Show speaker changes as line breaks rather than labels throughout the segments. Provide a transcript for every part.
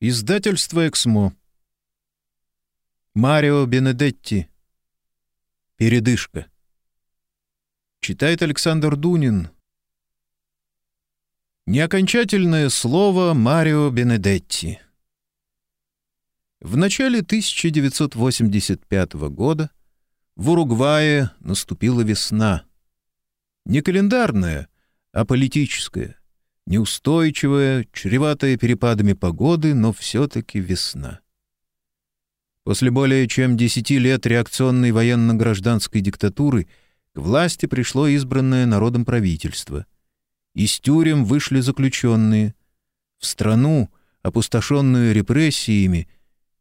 Издательство «Эксмо». Марио Бенедетти. Передышка. Читает Александр Дунин. Неокончательное слово Марио Бенедетти. В начале 1985 года в Уругвае наступила весна. Не календарная, а политическая неустойчивая, чреватая перепадами погоды, но все-таки весна. После более чем десяти лет реакционной военно-гражданской диктатуры к власти пришло избранное народом правительство. Из тюрем вышли заключенные. В страну, опустошенную репрессиями,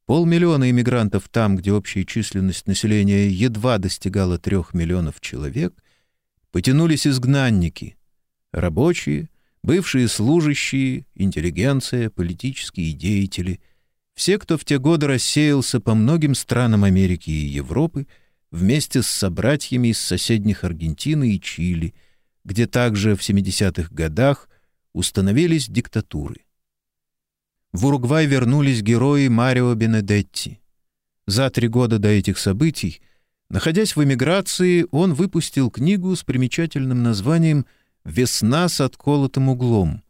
полмиллиона иммигрантов там, где общая численность населения едва достигала трех миллионов человек, потянулись изгнанники, рабочие — бывшие служащие, интеллигенция, политические деятели, все, кто в те годы рассеялся по многим странам Америки и Европы, вместе с собратьями из соседних Аргентины и Чили, где также в 70-х годах установились диктатуры. В Уругвай вернулись герои Марио Бенедетти. За три года до этих событий, находясь в эмиграции, он выпустил книгу с примечательным названием «Связь» «Весна с отколотым углом».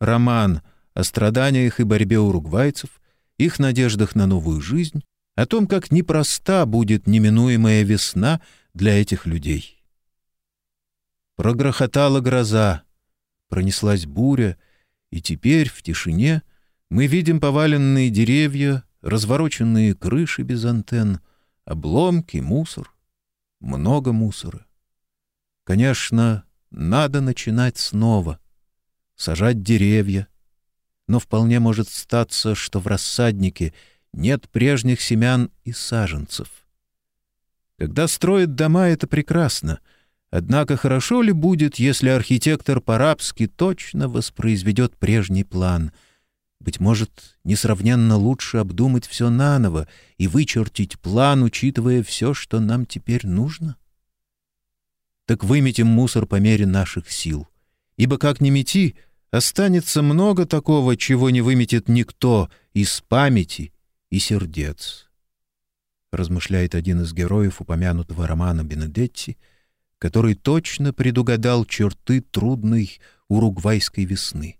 Роман о страданиях и борьбе уругвайцев, их надеждах на новую жизнь, о том, как непроста будет неминуемая весна для этих людей. Прогрохотала гроза, пронеслась буря, и теперь в тишине мы видим поваленные деревья, развороченные крыши без антенн, обломки, мусор, много мусора. Конечно, надо начинать снова, сажать деревья. Но вполне может статься, что в рассаднике нет прежних семян и саженцев. Когда строят дома, это прекрасно. Однако хорошо ли будет, если архитектор по-рабски точно воспроизведет прежний план? Быть может, несравненно лучше обдумать все наново и вычертить план, учитывая все, что нам теперь нужно? — так выметим мусор по мере наших сил. Ибо как ни мети, останется много такого, чего не выметит никто из памяти и сердец. Размышляет один из героев упомянутого романа Бенедетти, который точно предугадал черты трудной уругвайской весны.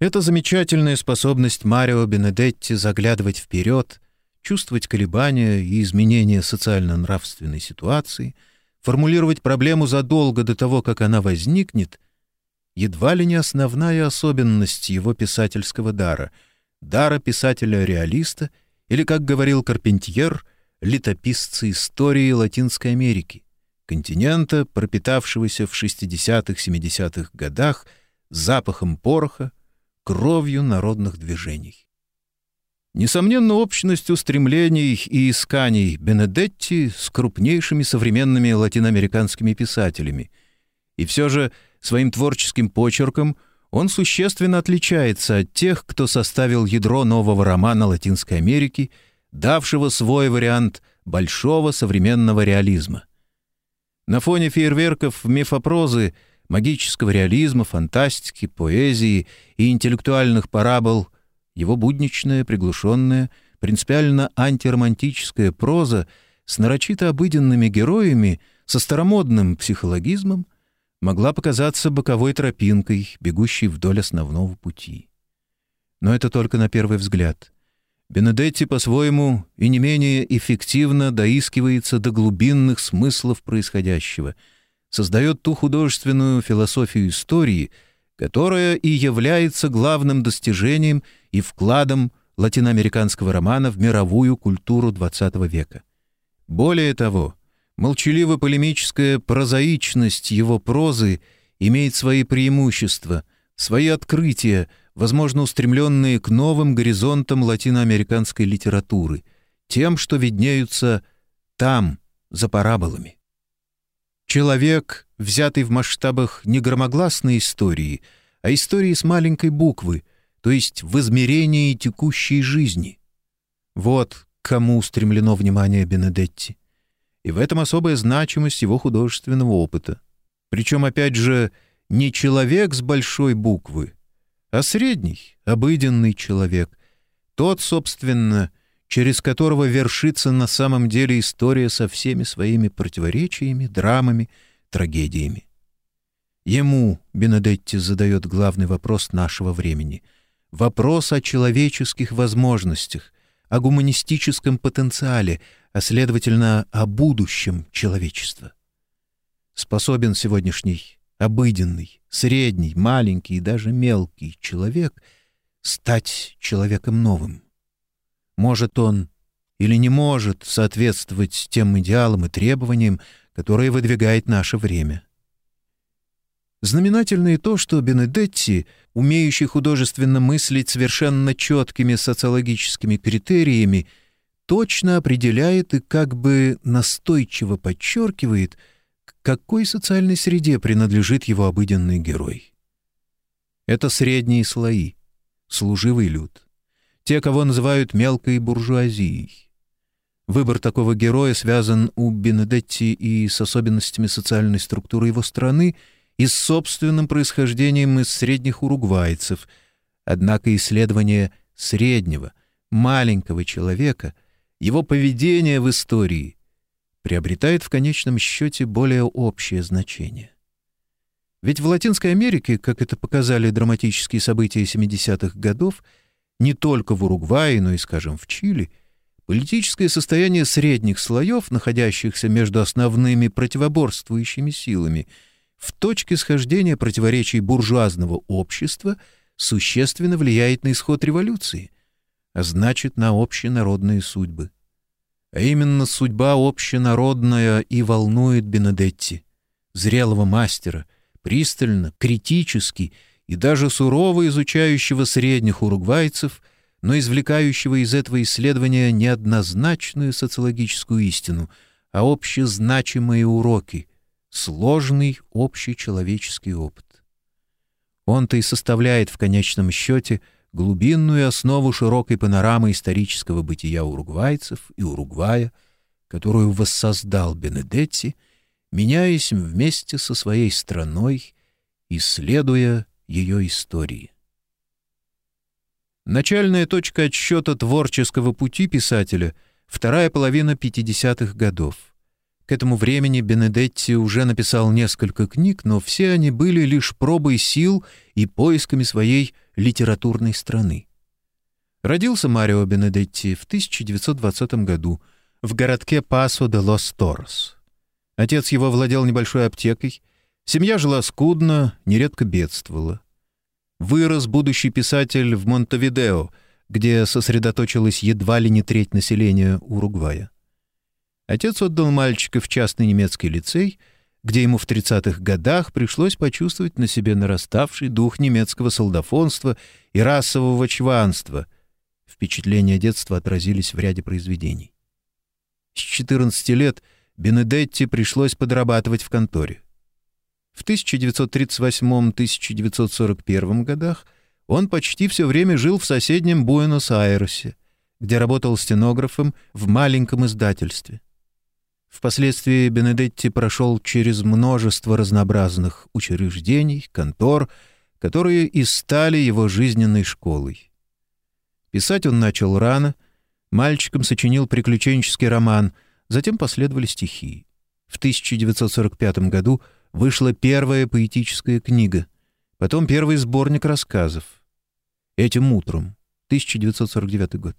Это замечательная способность Марио Бенедетти заглядывать вперед, чувствовать колебания и изменения социально-нравственной ситуации — формулировать проблему задолго до того, как она возникнет, едва ли не основная особенность его писательского дара, дара писателя-реалиста или, как говорил Карпентьер, летописца истории Латинской Америки, континента, пропитавшегося в 60-70-х годах запахом пороха, кровью народных движений. Несомненно, общность устремлений и исканий Бенедетти с крупнейшими современными латиноамериканскими писателями. И все же своим творческим почерком он существенно отличается от тех, кто составил ядро нового романа Латинской Америки, давшего свой вариант большого современного реализма. На фоне фейерверков мифопрозы, магического реализма, фантастики, поэзии и интеллектуальных парабол – его будничная, приглушенная, принципиально антиромантическая проза с нарочито обыденными героями, со старомодным психологизмом, могла показаться боковой тропинкой, бегущей вдоль основного пути. Но это только на первый взгляд. Бенедетти по-своему и не менее эффективно доискивается до глубинных смыслов происходящего, создает ту художественную философию истории — которая и является главным достижением и вкладом латиноамериканского романа в мировую культуру XX века. Более того, молчаливо-полемическая прозаичность его прозы имеет свои преимущества, свои открытия, возможно, устремленные к новым горизонтам латиноамериканской литературы, тем, что виднеются там, за параболами. Человек, взятый в масштабах не громогласной истории, а истории с маленькой буквы, то есть в измерении текущей жизни. Вот кому устремлено внимание Бенедетти. И в этом особая значимость его художественного опыта. Причем, опять же, не человек с большой буквы, а средний, обыденный человек, тот, собственно, через которого вершится на самом деле история со всеми своими противоречиями, драмами, трагедиями. Ему Бенедетти задает главный вопрос нашего времени — вопрос о человеческих возможностях, о гуманистическом потенциале, а, следовательно, о будущем человечества. Способен сегодняшний обыденный, средний, маленький и даже мелкий человек стать человеком новым? Может он или не может соответствовать тем идеалам и требованиям, которые выдвигает наше время? Знаменательно и то, что Бенедетти, умеющий художественно мыслить совершенно четкими социологическими критериями, точно определяет и как бы настойчиво подчеркивает, к какой социальной среде принадлежит его обыденный герой. Это средние слои, служивый люд, те, кого называют мелкой буржуазией. Выбор такого героя связан у Бенедетти и с особенностями социальной структуры его страны, и с собственным происхождением из средних уругвайцев. Однако исследование среднего, маленького человека, его поведение в истории приобретает в конечном счете более общее значение. Ведь в Латинской Америке, как это показали драматические события 70-х годов, не только в Уругвае, но и, скажем, в Чили, политическое состояние средних слоев, находящихся между основными противоборствующими силами — в точке схождения противоречий буржуазного общества существенно влияет на исход революции, а значит, на общенародные судьбы. А именно судьба общенародная и волнует Бенедетти, зрелого мастера, пристально, критически и даже сурово изучающего средних уругвайцев, но извлекающего из этого исследования неоднозначную социологическую истину, а общезначимые уроки — сложный общечеловеческий опыт. Он-то и составляет в конечном счете глубинную основу широкой панорамы исторического бытия уругвайцев и Уругвая, которую воссоздал Бенедетти, меняясь вместе со своей страной, исследуя ее истории. Начальная точка отсчета творческого пути писателя — вторая половина 50-х годов — к этому времени Бенедетти уже написал несколько книг, но все они были лишь пробой сил и поисками своей литературной страны. Родился Марио Бенедетти в 1920 году в городке Пасо де лос Торос. Отец его владел небольшой аптекой, семья жила скудно, нередко бедствовала. Вырос будущий писатель в Монтевидео, где сосредоточилась едва ли не треть населения Уругвая. Отец отдал мальчика в частный немецкий лицей, где ему в 30-х годах пришлось почувствовать на себе нараставший дух немецкого солдафонства и расового чванства. Впечатления детства отразились в ряде произведений. С 14 лет Бенедетти пришлось подрабатывать в конторе. В 1938-1941 годах он почти все время жил в соседнем Буэнос-Айресе, где работал стенографом в маленьком издательстве. Впоследствии Бенедетти прошел через множество разнообразных учреждений, контор, которые и стали его жизненной школой. Писать он начал рано, мальчиком сочинил приключенческий роман, затем последовали стихи. В 1945 году вышла первая поэтическая книга, потом первый сборник рассказов. Этим утром, 1949 год.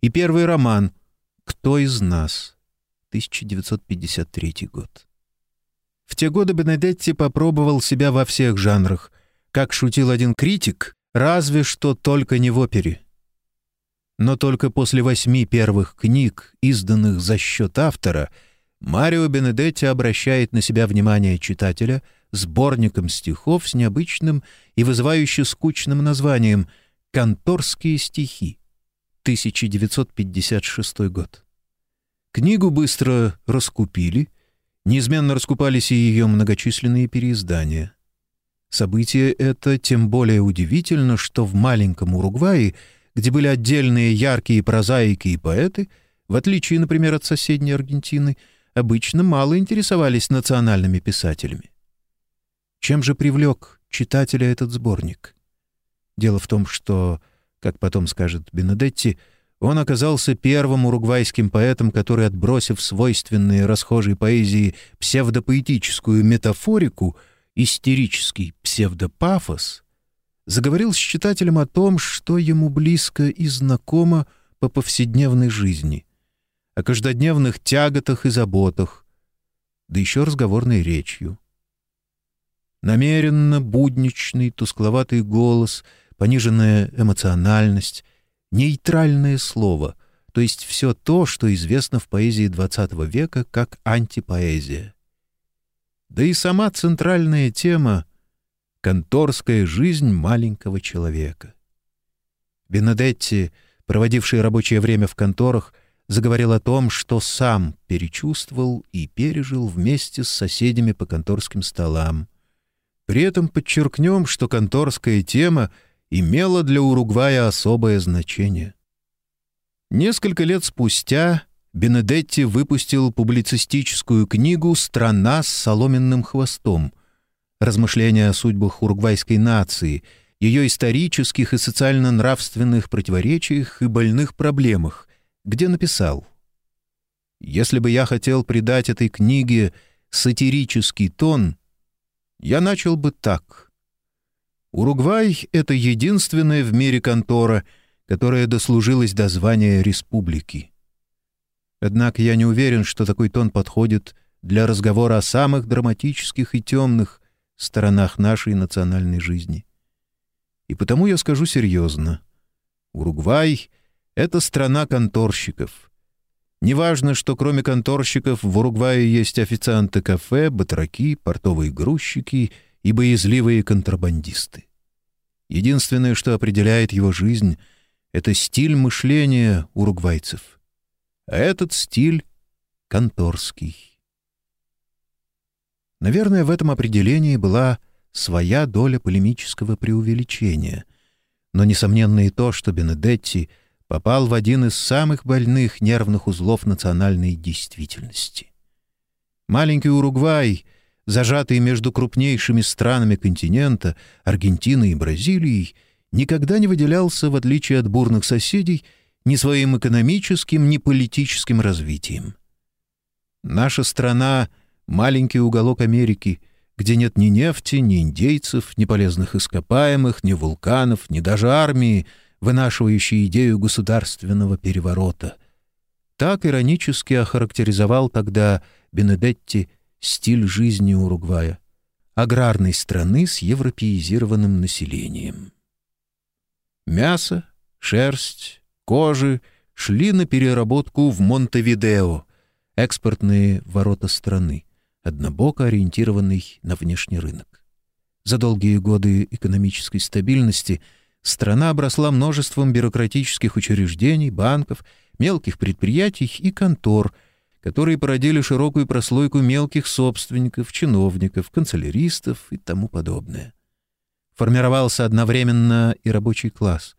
И первый роман «Кто из нас?» 1953 год. В те годы Бенедетти попробовал себя во всех жанрах. Как шутил один критик, разве что только не в опере. Но только после восьми первых книг, изданных за счет автора, Марио Бенедетти обращает на себя внимание читателя сборником стихов с необычным и вызывающе скучным названием «Конторские стихи», 1956 год. Книгу быстро раскупили, неизменно раскупались и ее многочисленные переиздания. Событие это тем более удивительно, что в маленьком Уругвае, где были отдельные яркие прозаики и поэты, в отличие, например, от соседней Аргентины, обычно мало интересовались национальными писателями. Чем же привлек читателя этот сборник? Дело в том, что, как потом скажет Бенедетти, он оказался первым уругвайским поэтом, который, отбросив свойственные расхожей поэзии псевдопоэтическую метафорику, истерический псевдопафос, заговорил с читателем о том, что ему близко и знакомо по повседневной жизни, о каждодневных тяготах и заботах, да еще разговорной речью. Намеренно будничный, тускловатый голос, пониженная эмоциональность, нейтральное слово, то есть все то, что известно в поэзии XX века как антипоэзия. Да и сама центральная тема — конторская жизнь маленького человека. Бенедетти, проводивший рабочее время в конторах, заговорил о том, что сам перечувствовал и пережил вместе с соседями по конторским столам. При этом подчеркнем, что конторская тема — имело для Уругвая особое значение. Несколько лет спустя Бенедетти выпустил публицистическую книгу «Страна с соломенным хвостом», размышления о судьбах уругвайской нации, ее исторических и социально-нравственных противоречиях и больных проблемах, где написал «Если бы я хотел придать этой книге сатирический тон, я начал бы так — Уругвай — это единственная в мире контора, которая дослужилась до звания республики. Однако я не уверен, что такой тон подходит для разговора о самых драматических и темных сторонах нашей национальной жизни. И потому я скажу серьезно. Уругвай — это страна конторщиков. Неважно, что кроме конторщиков в Уругвае есть официанты кафе, батраки, портовые грузчики — и боязливые контрабандисты. Единственное, что определяет его жизнь, — это стиль мышления уругвайцев. А этот стиль — конторский. Наверное, в этом определении была своя доля полемического преувеличения, но несомненно и то, что Бенедетти попал в один из самых больных нервных узлов национальной действительности. Маленький Уругвай — зажатый между крупнейшими странами континента, Аргентиной и Бразилией, никогда не выделялся, в отличие от бурных соседей, ни своим экономическим, ни политическим развитием. Наша страна — маленький уголок Америки, где нет ни нефти, ни индейцев, ни полезных ископаемых, ни вулканов, ни даже армии, вынашивающей идею государственного переворота. Так иронически охарактеризовал тогда Бенедетти стиль жизни Уругвая, аграрной страны с европеизированным населением. Мясо, шерсть, кожи шли на переработку в Монтевидео, экспортные ворота страны, однобоко ориентированный на внешний рынок. За долгие годы экономической стабильности страна обросла множеством бюрократических учреждений, банков, мелких предприятий и контор – которые породили широкую прослойку мелких собственников, чиновников, канцеляристов и тому подобное. Формировался одновременно и рабочий класс.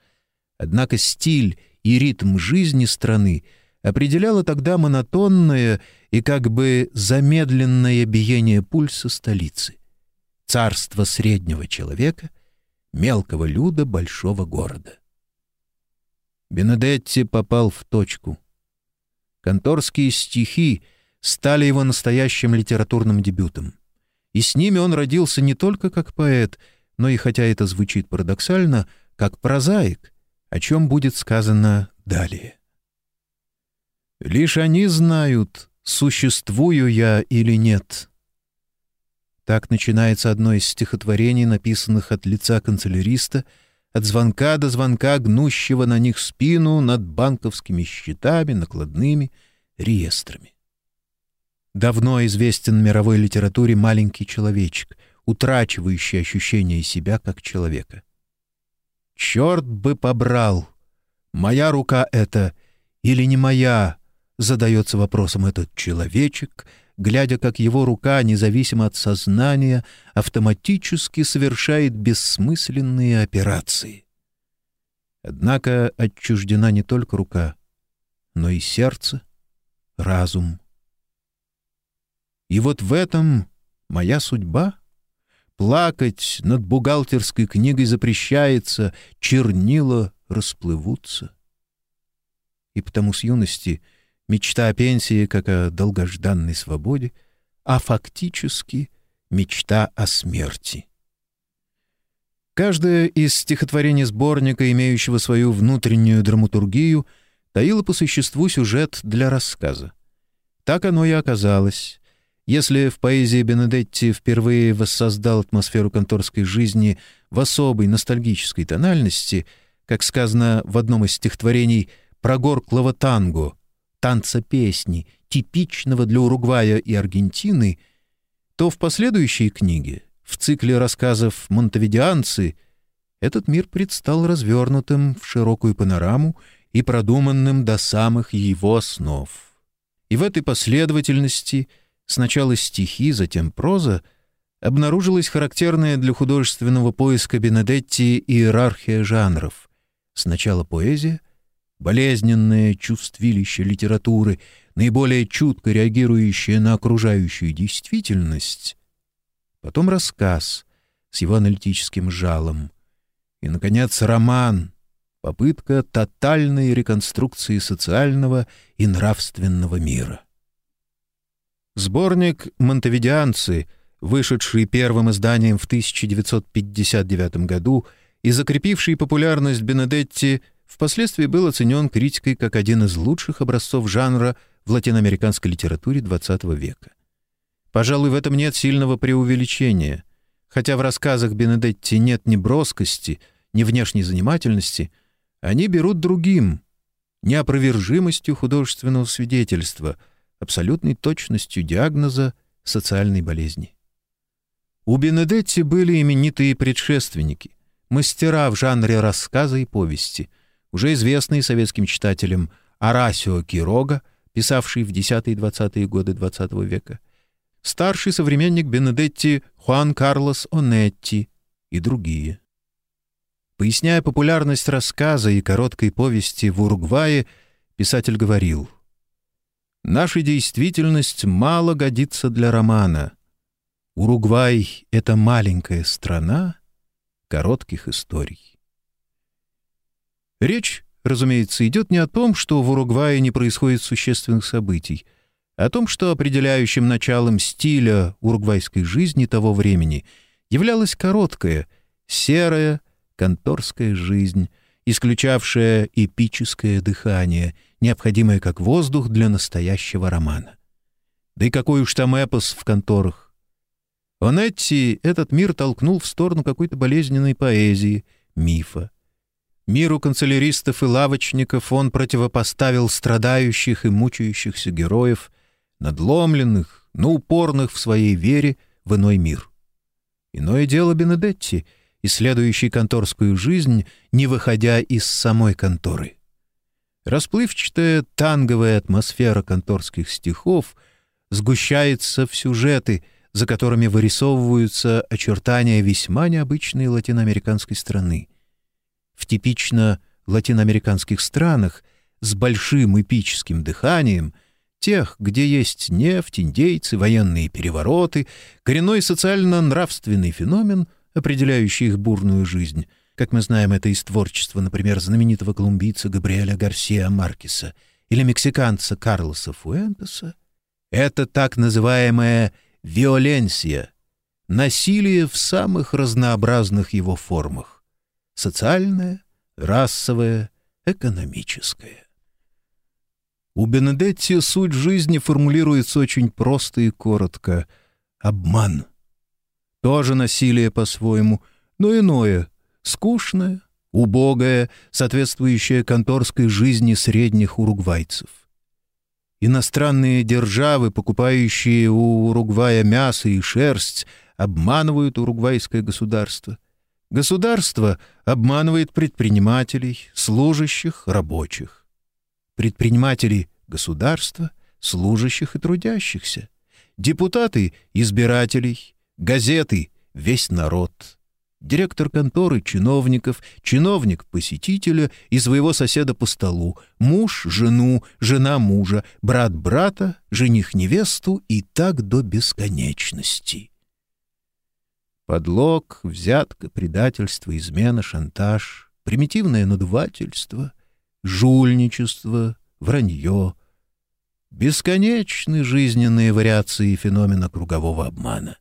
Однако стиль и ритм жизни страны определяло тогда монотонное и как бы замедленное биение пульса столицы. Царство среднего человека, мелкого люда большого города. Бенедетти попал в точку — Конторские стихи стали его настоящим литературным дебютом. И с ними он родился не только как поэт, но и, хотя это звучит парадоксально, как прозаик, о чем будет сказано далее. «Лишь они знают, существую я или нет». Так начинается одно из стихотворений, написанных от лица канцеляриста — от звонка до звонка, гнущего на них спину над банковскими счетами, накладными, реестрами. Давно известен мировой литературе маленький человечек, утрачивающий ощущение себя как человека. «Черт бы побрал! Моя рука это или не моя?» задается вопросом этот человечек — глядя, как его рука, независимо от сознания, автоматически совершает бессмысленные операции. Однако отчуждена не только рука, но и сердце, разум. И вот в этом моя судьба — плакать над бухгалтерской книгой запрещается, чернила расплывутся. И потому с юности мечта о пенсии, как о долгожданной свободе, а фактически мечта о смерти. Каждое из стихотворений сборника, имеющего свою внутреннюю драматургию, таило по существу сюжет для рассказа. Так оно и оказалось. Если в поэзии Бенедетти впервые воссоздал атмосферу конторской жизни в особой ностальгической тональности, как сказано в одном из стихотворений «Прогорклого танго», танца песни, типичного для Уругвая и Аргентины, то в последующей книге, в цикле рассказов «Монтевидианцы», этот мир предстал развернутым в широкую панораму и продуманным до самых его основ. И в этой последовательности сначала стихи, затем проза, обнаружилась характерная для художественного поиска Бенедетти иерархия жанров. Сначала поэзия, болезненное чувствилище литературы, наиболее чутко реагирующее на окружающую действительность, потом рассказ с его аналитическим жалом, и, наконец, роман, попытка тотальной реконструкции социального и нравственного мира. Сборник «Монтевидианцы», вышедший первым изданием в 1959 году и закрепивший популярность Бенедетти, впоследствии был оценен критикой как один из лучших образцов жанра в латиноамериканской литературе XX века. Пожалуй, в этом нет сильного преувеличения. Хотя в рассказах Бенедетти нет ни броскости, ни внешней занимательности, они берут другим, неопровержимостью художественного свидетельства, абсолютной точностью диагноза социальной болезни. У Бенедетти были именитые предшественники, мастера в жанре рассказа и повести, уже известные советским читателям Арасио Кирога, писавший в 10-20-е годы XX -го века, старший современник Бенедетти Хуан Карлос Онетти и другие. Поясняя популярность рассказа и короткой повести в Уругвае, писатель говорил «Наша действительность мало годится для романа. Уругвай — это маленькая страна коротких историй». Речь, разумеется, идет не о том, что в Уругвае не происходит существенных событий, а о том, что определяющим началом стиля уругвайской жизни того времени являлась короткая, серая, конторская жизнь, исключавшая эпическое дыхание, необходимое как воздух для настоящего романа. Да и какой уж там эпос в конторах. Онетти этот мир толкнул в сторону какой-то болезненной поэзии, мифа. Миру канцеляристов и лавочников он противопоставил страдающих и мучающихся героев, надломленных, но упорных в своей вере в иной мир. Иное дело Бенедетти — исследующий конторскую жизнь, не выходя из самой конторы. Расплывчатая танговая атмосфера конторских стихов сгущается в сюжеты, за которыми вырисовываются очертания весьма необычной латиноамериканской страны. В типично латиноамериканских странах с большим эпическим дыханием — тех, где есть нефть, индейцы, военные перевороты, коренной социально-нравственный феномен — определяющий их бурную жизнь. Как мы знаем это из творчества, например, знаменитого колумбийца Габриэля Гарсиа Маркеса или мексиканца Карлоса Фуэнтеса. Это так называемая «виоленсия» — насилие в самых разнообразных его формах — социальное, расовое, экономическое. У Бенедетти суть жизни формулируется очень просто и коротко — обман — тоже насилие по-своему, но иное, скучное, убогое, соответствующее конторской жизни средних уругвайцев. Иностранные державы, покупающие у Уругвая мясо и шерсть, обманывают уругвайское государство. Государство обманывает предпринимателей, служащих, рабочих. Предприниматели — государства, служащих и трудящихся. Депутаты — избирателей, газеты — весь народ. Директор конторы — чиновников, чиновник — посетителя и своего соседа по столу, муж — жену, жена мужа, брат брата, жених невесту и так до бесконечности. Подлог, взятка, предательство, измена, шантаж, примитивное надувательство, жульничество, вранье. Бесконечны жизненные вариации феномена кругового обмана.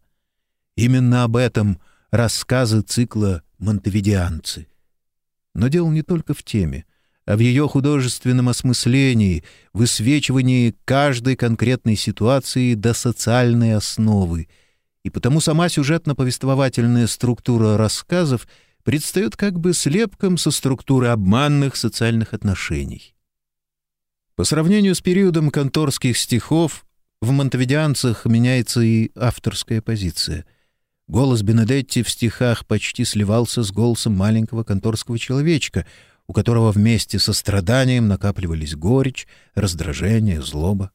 Именно об этом рассказы цикла «Монтевидианцы». Но дело не только в теме, а в ее художественном осмыслении, высвечивании каждой конкретной ситуации до социальной основы, и потому сама сюжетно-повествовательная структура рассказов предстает как бы слепком со структуры обманных социальных отношений. По сравнению с периодом конторских стихов, в «Монтевидианцах» меняется и авторская позиция. Голос Бенедетти в стихах почти сливался с голосом маленького конторского человечка, у которого вместе со страданием накапливались горечь, раздражение, злоба.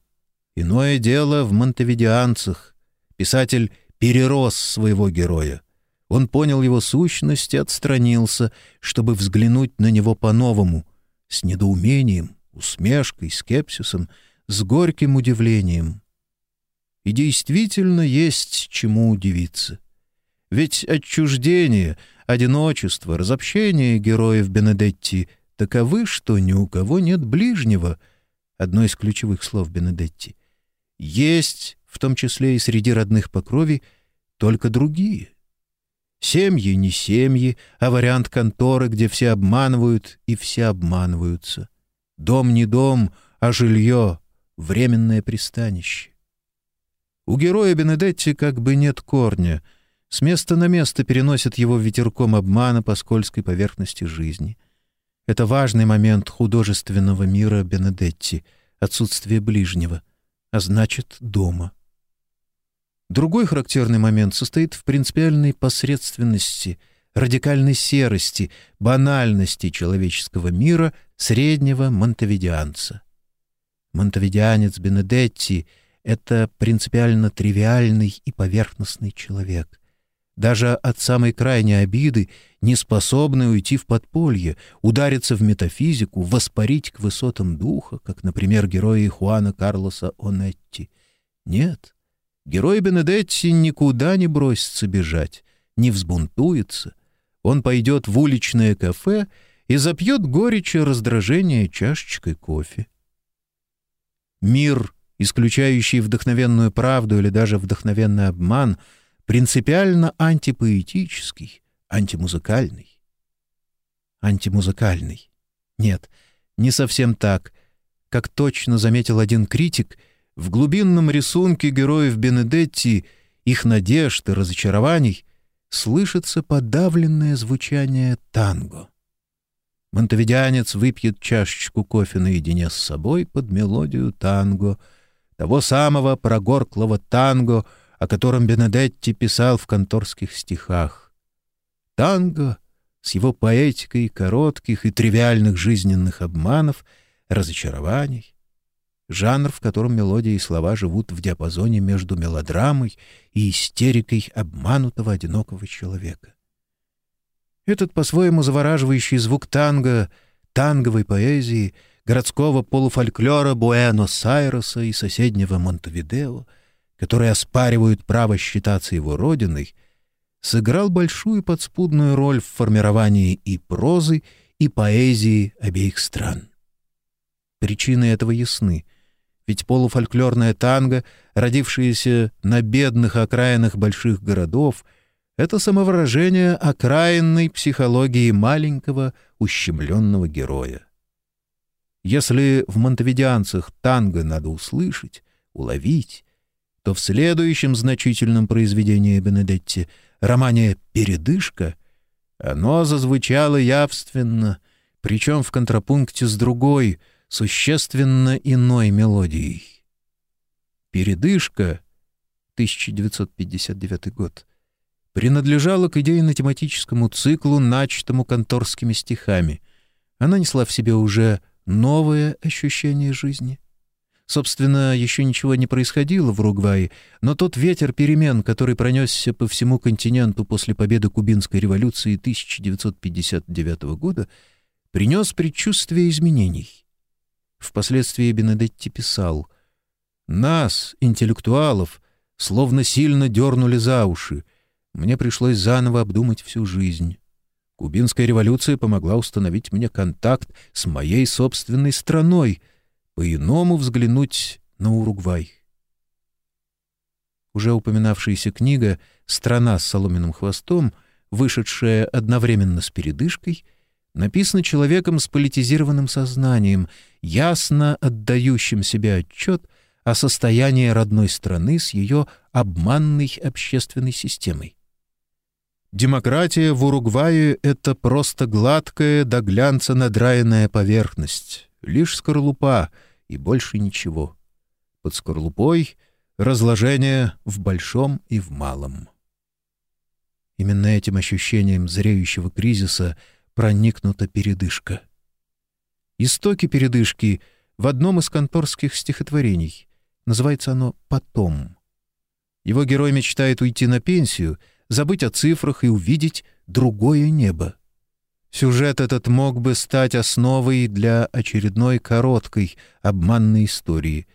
Иное дело в «Монтевидианцах». Писатель перерос своего героя. Он понял его сущность и отстранился, чтобы взглянуть на него по-новому, с недоумением, усмешкой, скепсисом, с горьким удивлением. И действительно есть чему удивиться. Ведь отчуждение, одиночество, разобщение героев Бенедетти таковы, что ни у кого нет ближнего, одно из ключевых слов Бенедетти. Есть, в том числе и среди родных по крови, только другие. Семьи не семьи, а вариант конторы, где все обманывают и все обманываются. Дом не дом, а жилье, временное пристанище. У героя Бенедетти как бы нет корня. С места на место переносят его ветерком обмана по скользкой поверхности жизни. Это важный момент художественного мира Бенедетти — отсутствие ближнего, а значит, дома. Другой характерный момент состоит в принципиальной посредственности — радикальной серости, банальности человеческого мира среднего монтевидианца. Монтевидианец Бенедетти — это принципиально тривиальный и поверхностный человек. Даже от самой крайней обиды не способный уйти в подполье, удариться в метафизику, воспарить к высотам духа, как, например, герои Хуана Карлоса Онетти. Нет, герой Бенедетти никуда не бросится бежать, не взбунтуется — он пойдет в уличное кафе и запьет горечь и раздражение чашечкой кофе. Мир, исключающий вдохновенную правду или даже вдохновенный обман, принципиально антипоэтический, антимузыкальный. Антимузыкальный. Нет, не совсем так. Как точно заметил один критик, в глубинном рисунке героев Бенедетти, их надежд и разочарований слышится подавленное звучание танго. Монтевидянец выпьет чашечку кофе наедине с собой под мелодию танго, того самого прогорклого танго, о котором Бенедетти писал в конторских стихах. Танго с его поэтикой коротких и тривиальных жизненных обманов, разочарований, жанр, в котором мелодия и слова живут в диапазоне между мелодрамой и истерикой обманутого одинокого человека. Этот по-своему завораживающий звук танго, танговой поэзии, городского полуфольклора Буэнос-Айреса и соседнего Монтевидео, которые оспаривают право считаться его родиной, сыграл большую подспудную роль в формировании и прозы, и поэзии обеих стран. Причины этого ясны — ведь полуфольклорная танго, родившаяся на бедных окраинах больших городов, это самовыражение окраинной психологии маленького ущемленного героя. Если в монтевидианцах танго надо услышать, уловить, то в следующем значительном произведении Бенедетти, романе «Передышка», оно зазвучало явственно, причем в контрапункте с другой — существенно иной мелодией. «Передышка» 1959 год принадлежала к идейно-тематическому циклу, начатому конторскими стихами. Она несла в себе уже новое ощущение жизни. Собственно, еще ничего не происходило в Уругвае, но тот ветер перемен, который пронесся по всему континенту после победы Кубинской революции 1959 года, принес предчувствие изменений. Впоследствии Бенедетти писал «Нас, интеллектуалов, словно сильно дернули за уши. мне пришлось заново обдумать всю жизнь. Кубинская революция помогла установить мне контакт с моей собственной страной, по-иному взглянуть на Уругвай. Уже упоминавшаяся книга «Страна с соломенным хвостом», вышедшая одновременно с передышкой, написана человеком с политизированным сознанием, ясно отдающим себе отчет о состоянии родной страны с ее обманной общественной системой. Демократия в Уругвае — это просто гладкая до глянца надраенная поверхность, лишь скорлупа и больше ничего. Под скорлупой — разложение в большом и в малом. Именно этим ощущением зреющего кризиса проникнута передышка. Истоки передышки в одном из конторских стихотворений. Называется оно «Потом». Его герой мечтает уйти на пенсию — забыть о цифрах и увидеть другое небо. Сюжет этот мог бы стать основой для очередной короткой обманной истории.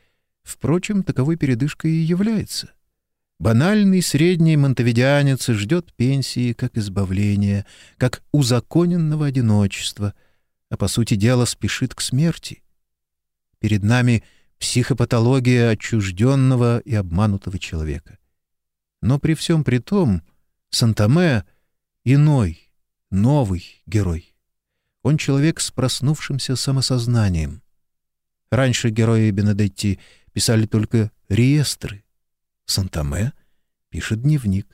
Впрочем, таковой передышкой и является. Банальный средний монтевидианец ждет пенсии как избавления, как узаконенного одиночества, а по сути дела спешит к смерти. Перед нами психопатология отчужденного и обманутого человека. Но при всем при том Сантаме — иной, новый герой. Он человек с проснувшимся самосознанием. Раньше герои Бенедетти писали только реестры. Сантаме пишет дневник.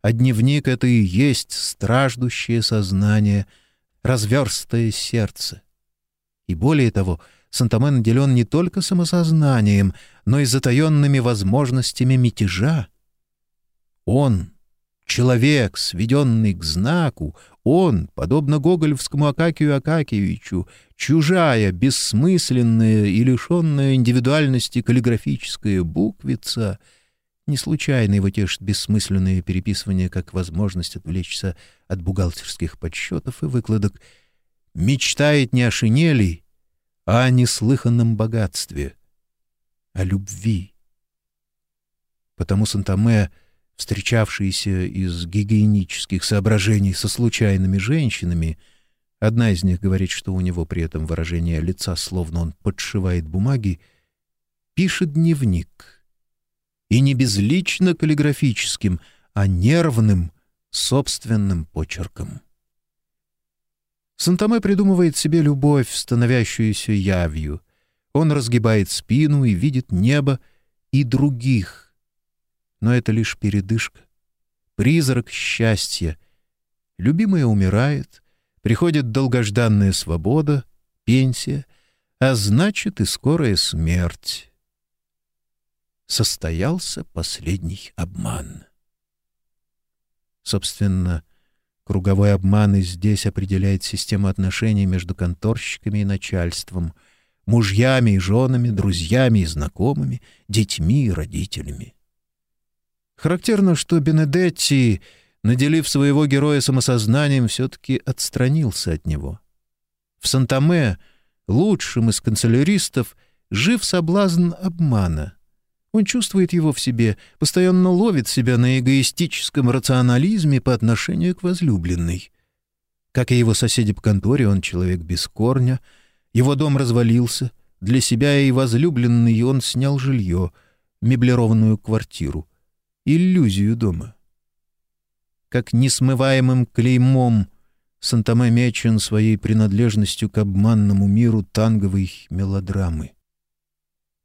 А дневник — это и есть страждущее сознание, разверстое сердце. И более того, Сантаме наделен не только самосознанием, но и затаенными возможностями мятежа. Он Человек, сведенный к знаку, он, подобно гоголевскому Акакию Акакиевичу, чужая, бессмысленная и лишенная индивидуальности каллиграфическая буквица, не случайно его тешит бессмысленное переписывание как возможность отвлечься от бухгалтерских подсчетов и выкладок, мечтает не о шинели, а о неслыханном богатстве, о любви. Потому Сантаме — встречавшиеся из гигиенических соображений со случайными женщинами, одна из них говорит, что у него при этом выражение лица, словно он подшивает бумаги, пишет дневник. И не безлично каллиграфическим, а нервным, собственным почерком. Сантаме придумывает себе любовь, становящуюся явью. Он разгибает спину и видит небо и других, но это лишь передышка. Призрак счастья. Любимая умирает, приходит долгожданная свобода, пенсия, а значит и скорая смерть. Состоялся последний обман. Собственно, круговой обман и здесь определяет систему отношений между конторщиками и начальством, мужьями и женами, друзьями и знакомыми, детьми и родителями. Характерно, что Бенедетти, наделив своего героя самосознанием, все-таки отстранился от него. В Сантаме, лучшим из канцеляристов, жив соблазн обмана. Он чувствует его в себе, постоянно ловит себя на эгоистическом рационализме по отношению к возлюбленной. Как и его соседи по конторе, он человек без корня. Его дом развалился. Для себя и возлюбленный он снял жилье, меблированную квартиру иллюзию дома. Как несмываемым клеймом Сантаме мечен своей принадлежностью к обманному миру танговой мелодрамы.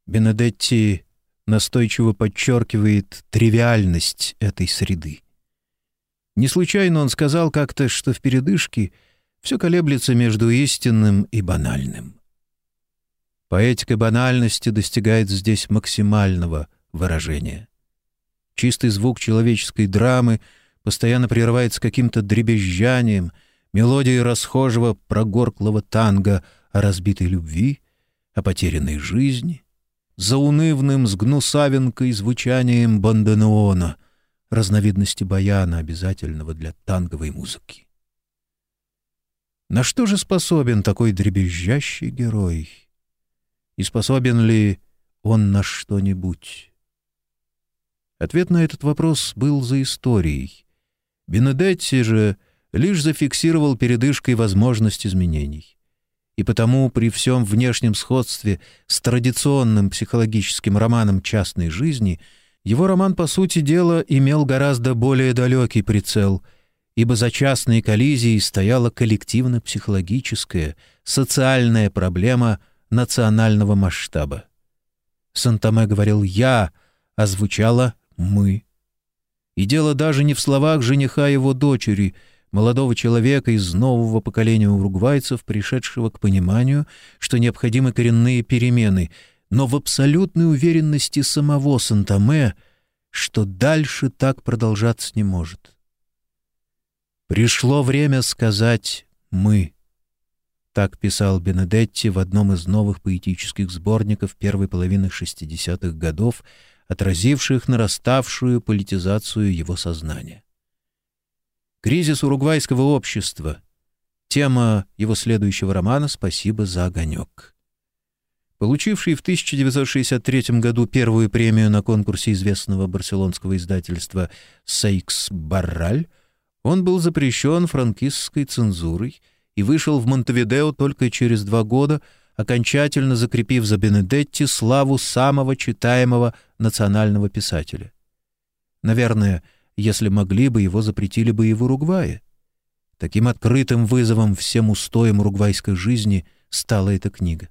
Бенедетти настойчиво подчеркивает тривиальность этой среды. Не случайно он сказал как-то, что в передышке все колеблется между истинным и банальным. Поэтика банальности достигает здесь максимального выражения. Чистый звук человеческой драмы постоянно прерывается каким-то дребезжанием, мелодией расхожего прогорклого танго о разбитой любви, о потерянной жизни, заунывным с гнусавинкой звучанием банденеона, разновидности баяна, обязательного для танговой музыки. На что же способен такой дребезжащий герой? И способен ли он на что-нибудь? Ответ на этот вопрос был за историей. Бенедетти же лишь зафиксировал передышкой возможность изменений. И потому при всем внешнем сходстве с традиционным психологическим романом частной жизни его роман, по сути дела, имел гораздо более далекий прицел, ибо за частной коллизией стояла коллективно-психологическая, социальная проблема национального масштаба. Сантаме говорил «я», а звучало «мы». И дело даже не в словах жениха его дочери, молодого человека из нового поколения уругвайцев, пришедшего к пониманию, что необходимы коренные перемены, но в абсолютной уверенности самого Сантаме, что дальше так продолжаться не может. «Пришло время сказать «мы». Так писал Бенедетти в одном из новых поэтических сборников первой половины 60-х годов, отразивших нараставшую политизацию его сознания. Кризис уругвайского общества — тема его следующего романа «Спасибо за огонек». Получивший в 1963 году первую премию на конкурсе известного барселонского издательства «Сейкс Барраль», он был запрещен франкистской цензурой и вышел в Монтевидео только через два года — окончательно закрепив за Бенедетти славу самого читаемого национального писателя. Наверное, если могли бы, его запретили бы и в Уругвае. Таким открытым вызовом всем устоям уругвайской жизни стала эта книга.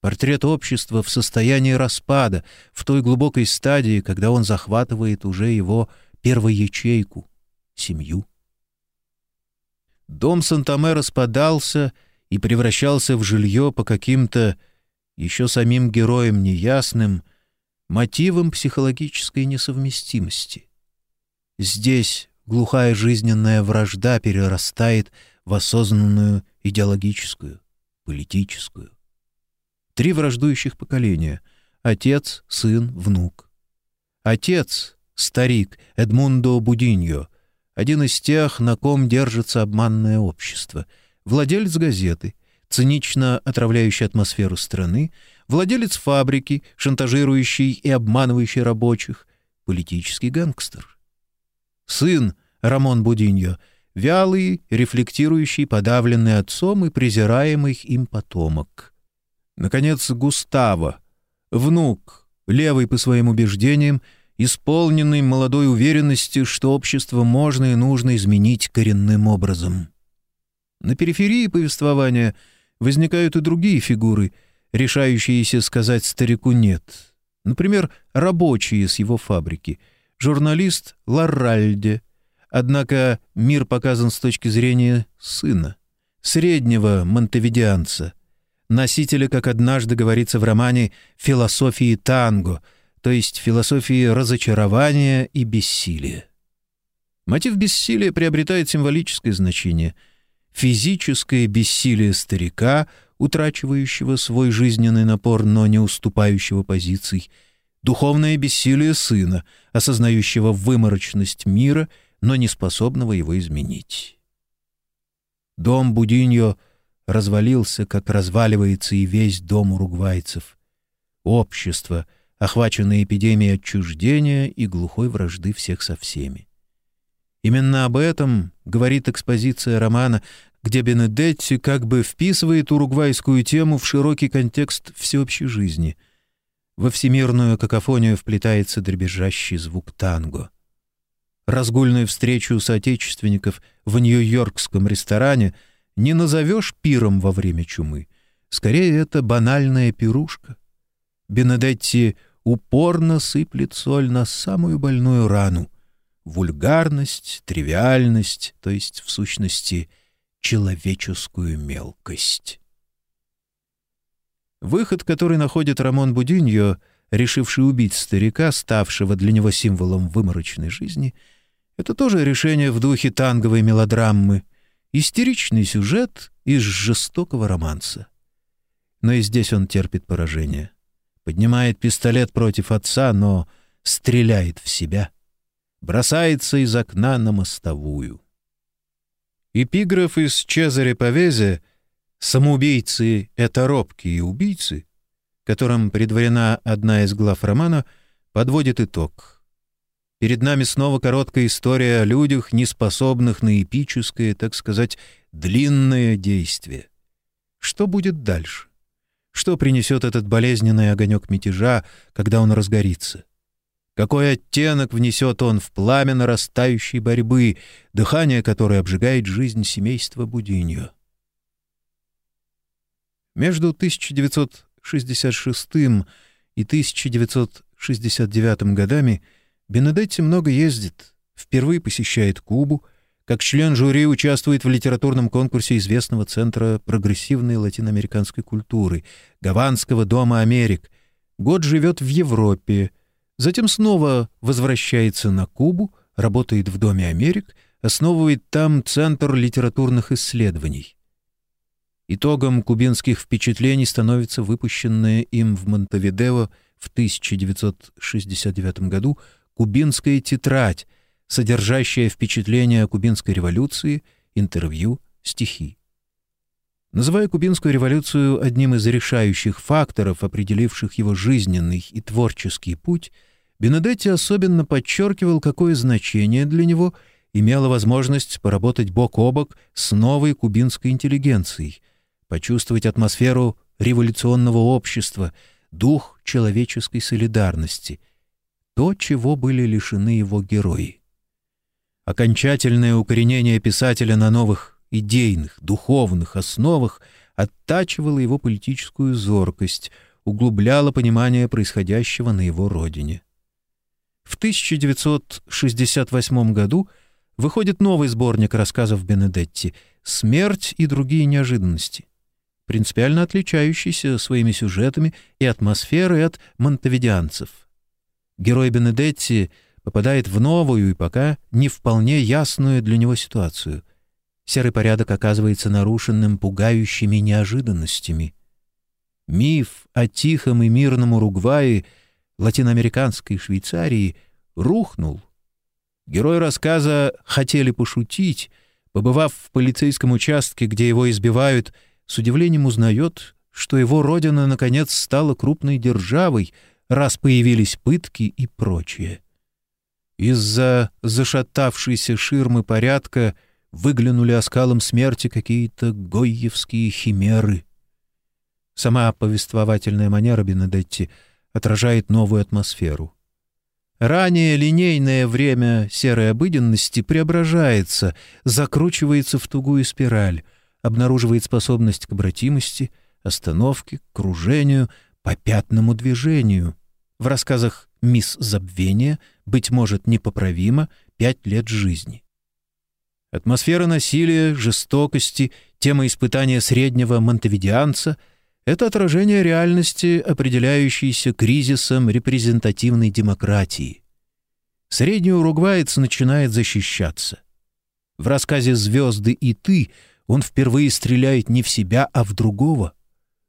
Портрет общества в состоянии распада, в той глубокой стадии, когда он захватывает уже его первую ячейку — семью. Дом Сантаме распадался — и превращался в жилье по каким-то, еще самим героям неясным, мотивам психологической несовместимости. Здесь глухая жизненная вражда перерастает в осознанную идеологическую, политическую. Три враждующих поколения — отец, сын, внук. Отец — старик Эдмундо Будиньо, один из тех, на ком держится обманное общество — владелец газеты, цинично отравляющий атмосферу страны, владелец фабрики, шантажирующий и обманывающий рабочих, политический гангстер. Сын Рамон Будиньо — вялый, рефлектирующий, подавленный отцом и презираемый им потомок. Наконец, Густаво — внук, левый по своим убеждениям, исполненный молодой уверенности, что общество можно и нужно изменить коренным образом. На периферии повествования возникают и другие фигуры, решающиеся сказать старику «нет». Например, рабочие с его фабрики, журналист Ларальде. Однако мир показан с точки зрения сына, среднего монтевидеанца, носителя, как однажды говорится в романе, философии танго, то есть философии разочарования и бессилия. Мотив бессилия приобретает символическое значение — физическое бессилие старика, утрачивающего свой жизненный напор, но не уступающего позиций, духовное бессилие сына, осознающего выморочность мира, но не способного его изменить. Дом Будиньо развалился, как разваливается и весь дом уругвайцев. Общество, охваченное эпидемией отчуждения и глухой вражды всех со всеми. Именно об этом говорит экспозиция романа, где Бенедетти как бы вписывает уругвайскую тему в широкий контекст всеобщей жизни. Во всемирную какофонию вплетается дребезжащий звук танго. Разгульную встречу соотечественников в нью-йоркском ресторане не назовешь пиром во время чумы. Скорее, это банальная пирушка. Бенедетти упорно сыплет соль на самую больную рану — вульгарность, тривиальность, то есть, в сущности, человеческую мелкость. Выход, который находит Рамон Будиньо, решивший убить старика, ставшего для него символом выморочной жизни, это тоже решение в духе танговой мелодрамы, истеричный сюжет из жестокого романса. Но и здесь он терпит поражение. Поднимает пистолет против отца, но стреляет в себя — бросается из окна на мостовую. Эпиграф из Чезаре Павезе «Самоубийцы — это робкие убийцы», которым предварена одна из глав романа, подводит итог. Перед нами снова короткая история о людях, неспособных на эпическое, так сказать, длинное действие. Что будет дальше? Что принесет этот болезненный огонек мятежа, когда он разгорится? Какой оттенок внесет он в пламя нарастающей борьбы, дыхание которой обжигает жизнь семейства Будиньо? Между 1966 и 1969 годами Бенедетти много ездит, впервые посещает Кубу, как член жюри участвует в литературном конкурсе известного Центра прогрессивной латиноамериканской культуры, Гаванского дома Америк. Год живет в Европе, затем снова возвращается на Кубу, работает в Доме Америк, основывает там Центр литературных исследований. Итогом кубинских впечатлений становится выпущенная им в Монтевидео в 1969 году «Кубинская тетрадь», содержащая впечатления о кубинской революции, интервью, стихи. Называя кубинскую революцию одним из решающих факторов, определивших его жизненный и творческий путь, Бенедетти особенно подчеркивал, какое значение для него имела возможность поработать бок о бок с новой кубинской интеллигенцией, почувствовать атмосферу революционного общества, дух человеческой солидарности, то, чего были лишены его герои. Окончательное укоренение писателя на новых идейных, духовных основах оттачивало его политическую зоркость, углубляло понимание происходящего на его родине. В 1968 году выходит новый сборник рассказов Бенедетти «Смерть и другие неожиданности», принципиально отличающийся своими сюжетами и атмосферой от монтевидианцев. Герой Бенедетти попадает в новую и пока не вполне ясную для него ситуацию. Серый порядок оказывается нарушенным пугающими неожиданностями. Миф о тихом и мирном Уругвае, латиноамериканской Швейцарии, рухнул. Герой рассказа «Хотели пошутить», побывав в полицейском участке, где его избивают — с удивлением узнает, что его родина, наконец, стала крупной державой, раз появились пытки и прочее. Из-за зашатавшейся ширмы порядка выглянули оскалом смерти какие-то гойевские химеры. Сама повествовательная манера Бенедетти отражает новую атмосферу. Ранее линейное время серой обыденности преображается, закручивается в тугую спираль — обнаруживает способность к обратимости, остановке, кружению, попятному движению. В рассказах «Мисс Забвение», быть может, непоправимо, «Пять лет жизни». Атмосфера насилия, жестокости, тема испытания среднего монтевидианца — это отражение реальности, определяющейся кризисом репрезентативной демократии. Средний уругваец начинает защищаться. В рассказе «Звезды и ты» Он впервые стреляет не в себя, а в другого.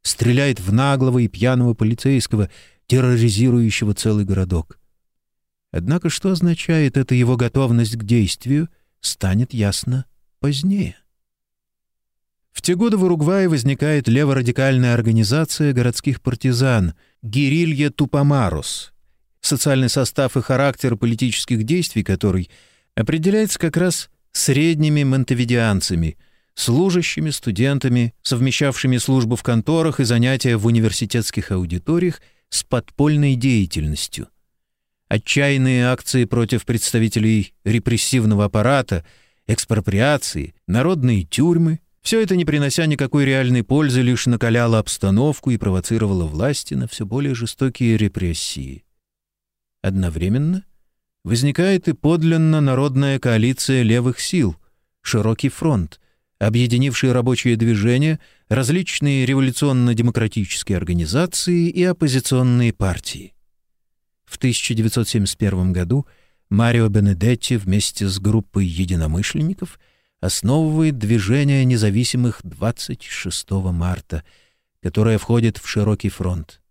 Стреляет в наглого и пьяного полицейского, терроризирующего целый городок. Однако что означает эта его готовность к действию, станет ясно позднее. В те годы в Уругвае возникает леворадикальная организация городских партизан «Гирилья Тупомарос», социальный состав и характер политических действий которой определяется как раз средними монтевидианцами — служащими, студентами, совмещавшими службу в конторах и занятия в университетских аудиториях с подпольной деятельностью. Отчаянные акции против представителей репрессивного аппарата, экспроприации, народные тюрьмы — все это, не принося никакой реальной пользы, лишь накаляло обстановку и провоцировало власти на все более жестокие репрессии. Одновременно возникает и подлинно народная коалиция левых сил, широкий фронт — объединившие рабочие движения, различные революционно-демократические организации и оппозиционные партии. В 1971 году Марио Бенедетти вместе с группой единомышленников основывает движение независимых 26 марта, которое входит в широкий фронт.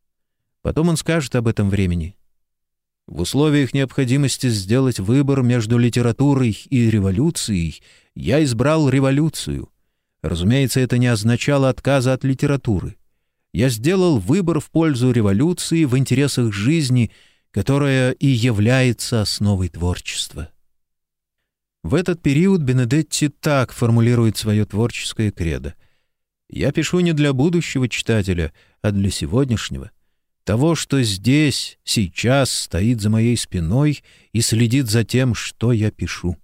Потом он скажет об этом времени. В условиях необходимости сделать выбор между литературой и революцией я избрал революцию. Разумеется, это не означало отказа от литературы. Я сделал выбор в пользу революции в интересах жизни, которая и является основой творчества. В этот период Бенедетти так формулирует свое творческое кредо. «Я пишу не для будущего читателя, а для сегодняшнего, того, что здесь, сейчас стоит за моей спиной и следит за тем, что я пишу».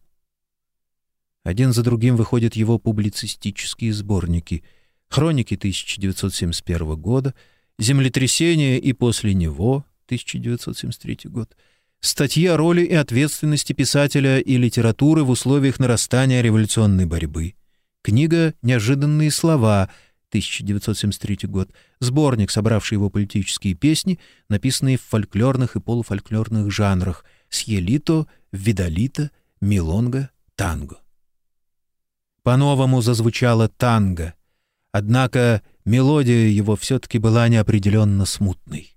Один за другим выходят его публицистические сборники. «Хроники 1971 года», «Землетрясение и после него» 1973 год, статьи о роли и ответственности писателя и литературы в условиях нарастания революционной борьбы, книга «Неожиданные слова» 1973 год, сборник, собравший его политические песни, написанные в фольклорных и полуфольклорных жанрах «Сьелито», «Видалито», «Милонга», «Танго». По-новому зазвучало танго, однако мелодия его все-таки была неопределенно смутной.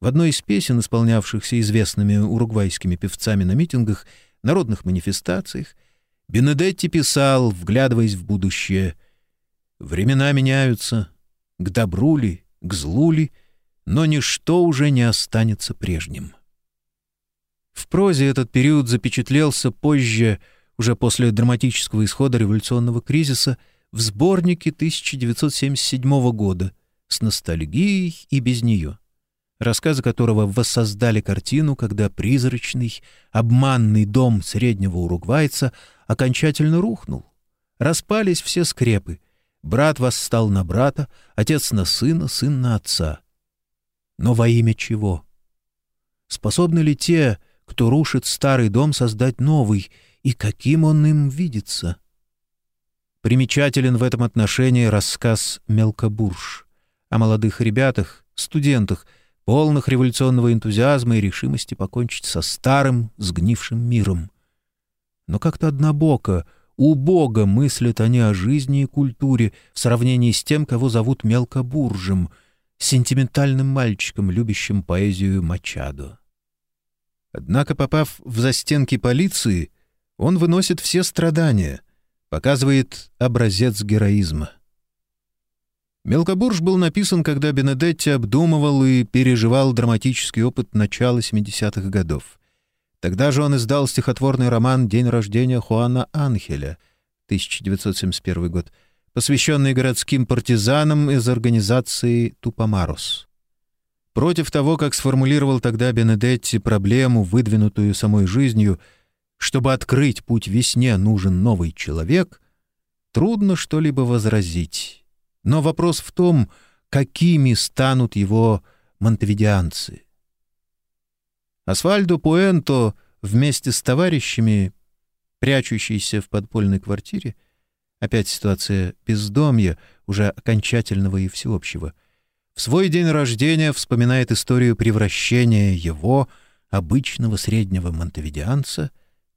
В одной из песен, исполнявшихся известными уругвайскими певцами на митингах, народных манифестациях, Бенедетти писал, вглядываясь в будущее, «Времена меняются, к добру ли, к злу ли, но ничто уже не останется прежним». В прозе этот период запечатлелся позже — уже после драматического исхода революционного кризиса в сборнике 1977 года с ностальгией и без нее, рассказы которого воссоздали картину, когда призрачный, обманный дом среднего уругвайца окончательно рухнул. Распались все скрепы. Брат восстал на брата, отец на сына, сын на отца. Но во имя чего? Способны ли те, кто рушит старый дом, создать новый — и каким он им видится. Примечателен в этом отношении рассказ «Мелкобурж» о молодых ребятах, студентах, полных революционного энтузиазма и решимости покончить со старым, сгнившим миром. Но как-то однобоко, убого мыслят они о жизни и культуре в сравнении с тем, кого зовут мелкобуржем, сентиментальным мальчиком, любящим поэзию Мачадо. Однако, попав в застенки полиции, он выносит все страдания, показывает образец героизма. «Мелкобурж» был написан, когда Бенедетти обдумывал и переживал драматический опыт начала 70-х годов. Тогда же он издал стихотворный роман «День рождения Хуана Анхеля» 1971 год, посвященный городским партизанам из организации «Тупомарос». Против того, как сформулировал тогда Бенедетти проблему, выдвинутую самой жизнью — чтобы открыть путь весне нужен новый человек, трудно что-либо возразить. Но вопрос в том, какими станут его монтевидианцы. Асфальдо Пуэнто вместе с товарищами, прячущийся в подпольной квартире, опять ситуация бездомья, уже окончательного и всеобщего, в свой день рождения вспоминает историю превращения его, обычного среднего монтевидианца,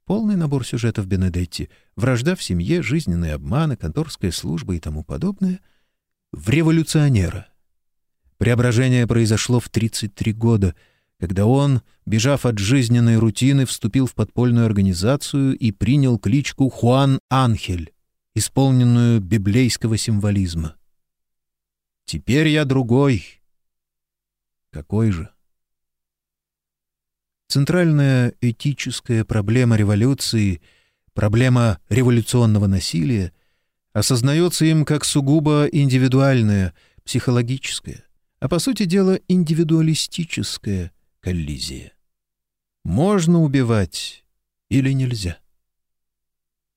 Полный набор сюжетов Бенедетти, вражда в семье, жизненные обманы, конторская служба и тому подобное, в революционера. Преображение произошло в 33 года, когда он, бежав от жизненной рутины, вступил в подпольную организацию и принял кличку Хуан Анхель, исполненную библейского символизма. «Теперь я другой». Какой же? Центральная этическая проблема революции, проблема революционного насилия, осознается им как сугубо индивидуальная, психологическая, а по сути дела индивидуалистическая коллизия. Можно убивать или нельзя?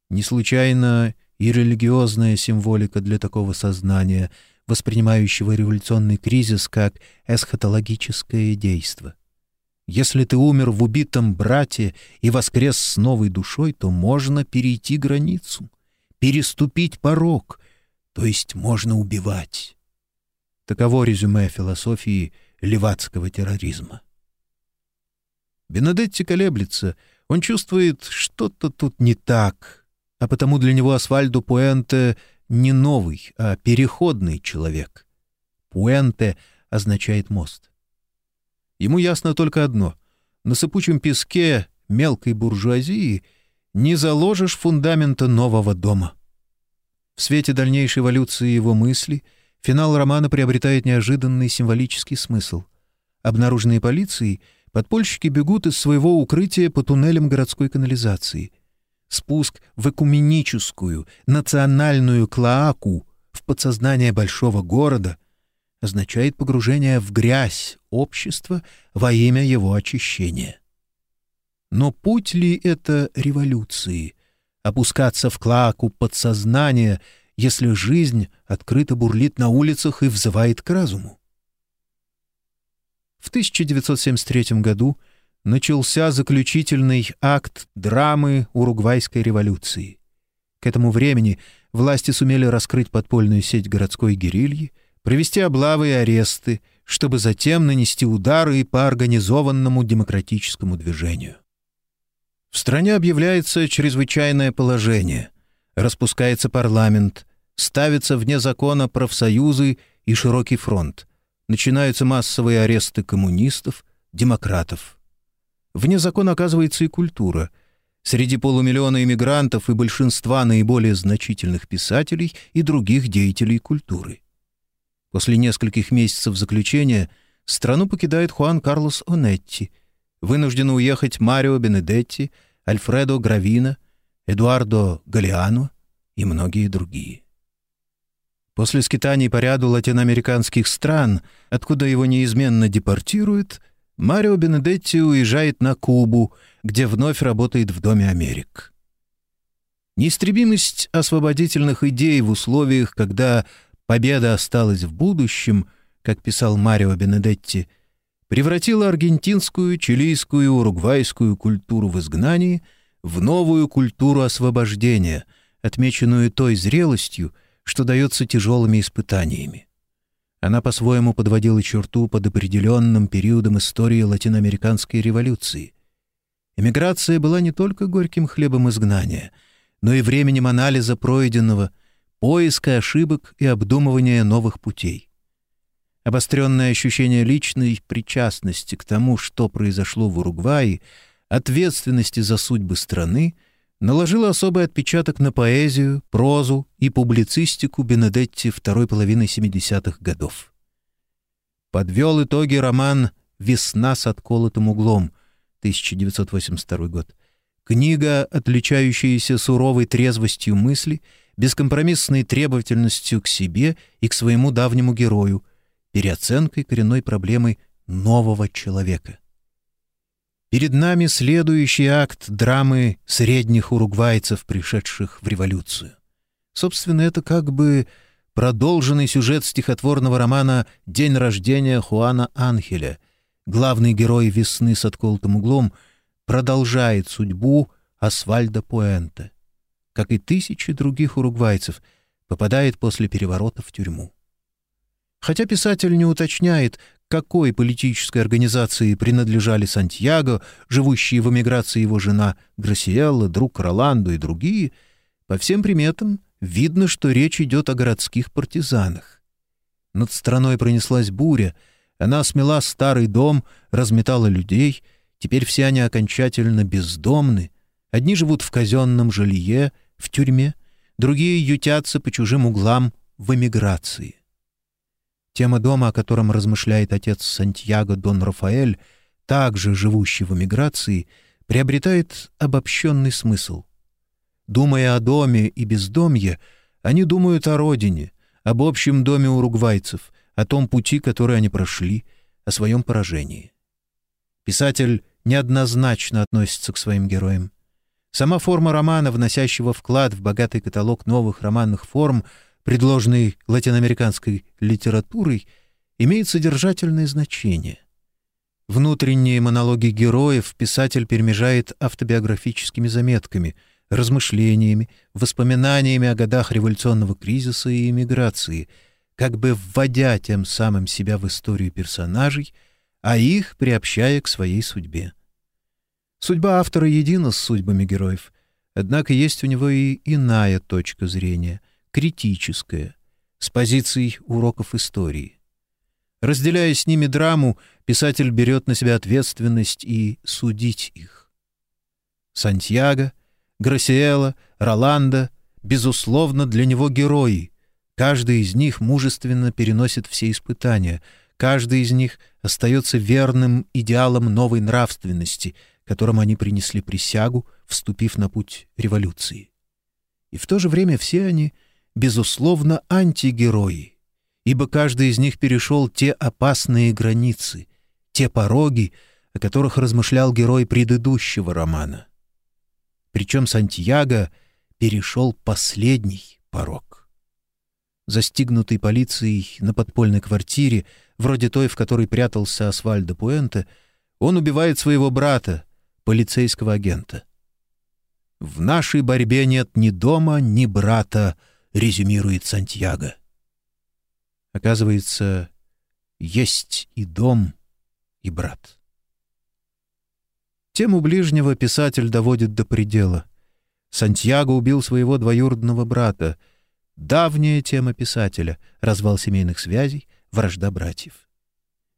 Не случайно и религиозная символика для такого сознания, воспринимающего революционный кризис как эсхатологическое действо. Если ты умер в убитом брате и воскрес с новой душой, то можно перейти границу, переступить порог, то есть можно убивать. Таково резюме философии левацкого терроризма. Бенедетти колеблется, он чувствует, что-то тут не так, а потому для него Асфальдо Пуэнте не новый, а переходный человек. Пуэнте означает мост. Ему ясно только одно — на сыпучем песке мелкой буржуазии не заложишь фундамента нового дома. В свете дальнейшей эволюции его мысли финал романа приобретает неожиданный символический смысл. Обнаруженные полицией, подпольщики бегут из своего укрытия по туннелям городской канализации. Спуск в экуменическую, национальную клоаку в подсознание большого города означает погружение в грязь общества во имя его очищения. Но путь ли это революции — опускаться в клаку подсознания, если жизнь открыто бурлит на улицах и взывает к разуму? В 1973 году начался заключительный акт драмы Уругвайской революции. К этому времени власти сумели раскрыть подпольную сеть городской герильи, провести облавы и аресты, чтобы затем нанести удары по организованному демократическому движению. В стране объявляется чрезвычайное положение, распускается парламент, ставятся вне закона профсоюзы и широкий фронт, начинаются массовые аресты коммунистов, демократов. Вне закона оказывается и культура. Среди полумиллиона иммигрантов и большинства наиболее значительных писателей и других деятелей культуры. После нескольких месяцев заключения страну покидает Хуан Карлос Онетти, вынуждены уехать Марио Бенедетти, Альфредо Гравина, Эдуардо Галиано и многие другие. После скитаний по ряду латиноамериканских стран, откуда его неизменно депортируют, Марио Бенедетти уезжает на Кубу, где вновь работает в Доме Америк. Неистребимость освободительных идей в условиях, когда победа осталась в будущем, как писал Марио Бенедетти, превратила аргентинскую, чилийскую, уругвайскую культуру в изгнании в новую культуру освобождения, отмеченную той зрелостью, что дается тяжелыми испытаниями. Она по-своему подводила черту под определенным периодом истории латиноамериканской революции. Эмиграция была не только горьким хлебом изгнания, но и временем анализа пройденного, поиска ошибок и обдумывания новых путей. Обостренное ощущение личной причастности к тому, что произошло в Уругвае, ответственности за судьбы страны — наложила особый отпечаток на поэзию, прозу и публицистику Бенедетти второй половины 70-х годов. Подвел итоги роман «Весна с отколотым углом» 1982 год. Книга, отличающаяся суровой трезвостью мысли, бескомпромиссной требовательностью к себе и к своему давнему герою, переоценкой коренной проблемы нового человека. Перед нами следующий акт драмы средних уругвайцев, пришедших в революцию. Собственно, это как бы продолженный сюжет стихотворного романа «День рождения Хуана Анхеля». Главный герой «Весны с отколотым углом» продолжает судьбу Асфальда Пуэнте. Как и тысячи других уругвайцев, попадает после переворота в тюрьму. Хотя писатель не уточняет, какой политической организации принадлежали Сантьяго, живущие в эмиграции его жена Грасиэлла, друг Роландо и другие, по всем приметам видно, что речь идет о городских партизанах. Над страной пронеслась буря, она смела старый дом, разметала людей, теперь все они окончательно бездомны, одни живут в казенном жилье, в тюрьме, другие ютятся по чужим углам в эмиграции. Тема дома, о котором размышляет отец Сантьяго Дон Рафаэль, также живущий в эмиграции, приобретает обобщенный смысл. Думая о доме и бездомье, они думают о родине, об общем доме уругвайцев, о том пути, который они прошли, о своем поражении. Писатель неоднозначно относится к своим героям. Сама форма романа, вносящего вклад в богатый каталог новых романных форм — предложенный латиноамериканской литературой, имеет содержательное значение. Внутренние монологи героев писатель перемежает автобиографическими заметками, размышлениями, воспоминаниями о годах революционного кризиса и эмиграции, как бы вводя тем самым себя в историю персонажей, а их приобщая к своей судьбе. Судьба автора едина с судьбами героев, однако есть у него и иная точка зрения — критическое, с позиций уроков истории. Разделяя с ними драму, писатель берет на себя ответственность и судить их. Сантьяго, Грасиэла, Роланда, безусловно, для него герои. Каждый из них мужественно переносит все испытания, Каждый из них остается верным идеалом новой нравственности, которым они принесли присягу, вступив на путь революции. И в то же время все они, безусловно, антигерои, ибо каждый из них перешел те опасные границы, те пороги, о которых размышлял герой предыдущего романа. Причем Сантьяго перешел последний порог. Застигнутый полицией на подпольной квартире, вроде той, в которой прятался Асвальдо Пуэнте, он убивает своего брата, полицейского агента. «В нашей борьбе нет ни дома, ни брата», — резюмирует Сантьяго. Оказывается, есть и дом, и брат. Тему ближнего писатель доводит до предела. Сантьяго убил своего двоюродного брата. Давняя тема писателя — развал семейных связей, вражда братьев.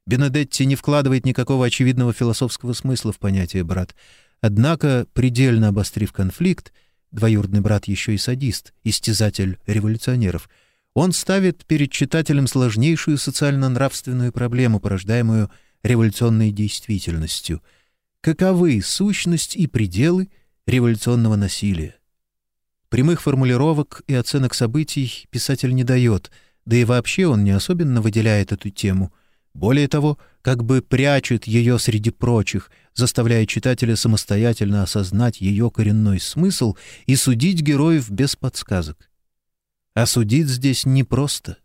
Бенедетти не вкладывает никакого очевидного философского смысла в понятие «брат», однако, предельно обострив конфликт, двоюродный брат еще и садист, истязатель революционеров, он ставит перед читателем сложнейшую социально-нравственную проблему, порождаемую революционной действительностью. Каковы сущность и пределы революционного насилия? Прямых формулировок и оценок событий писатель не дает, да и вообще он не особенно выделяет эту тему. Более того, как бы прячет ее среди прочих, заставляя читателя самостоятельно осознать ее коренной смысл и судить героев без подсказок. А судить здесь непросто.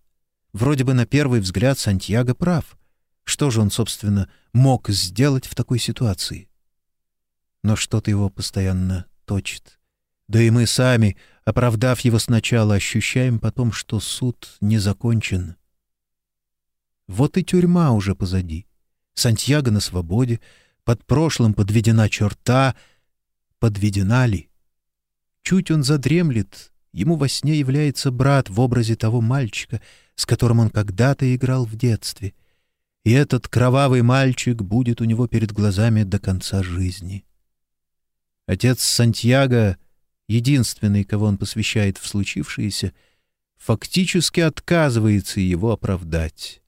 Вроде бы на первый взгляд Сантьяго прав. Что же он, собственно, мог сделать в такой ситуации? Но что-то его постоянно точит. Да и мы сами, оправдав его сначала, ощущаем потом, что суд не закончен. Вот и тюрьма уже позади. Сантьяго на свободе, под прошлым подведена черта. Подведена ли? Чуть он задремлет, ему во сне является брат в образе того мальчика, с которым он когда-то играл в детстве — и этот кровавый мальчик будет у него перед глазами до конца жизни. Отец Сантьяго, единственный, кого он посвящает в случившееся, фактически отказывается его оправдать.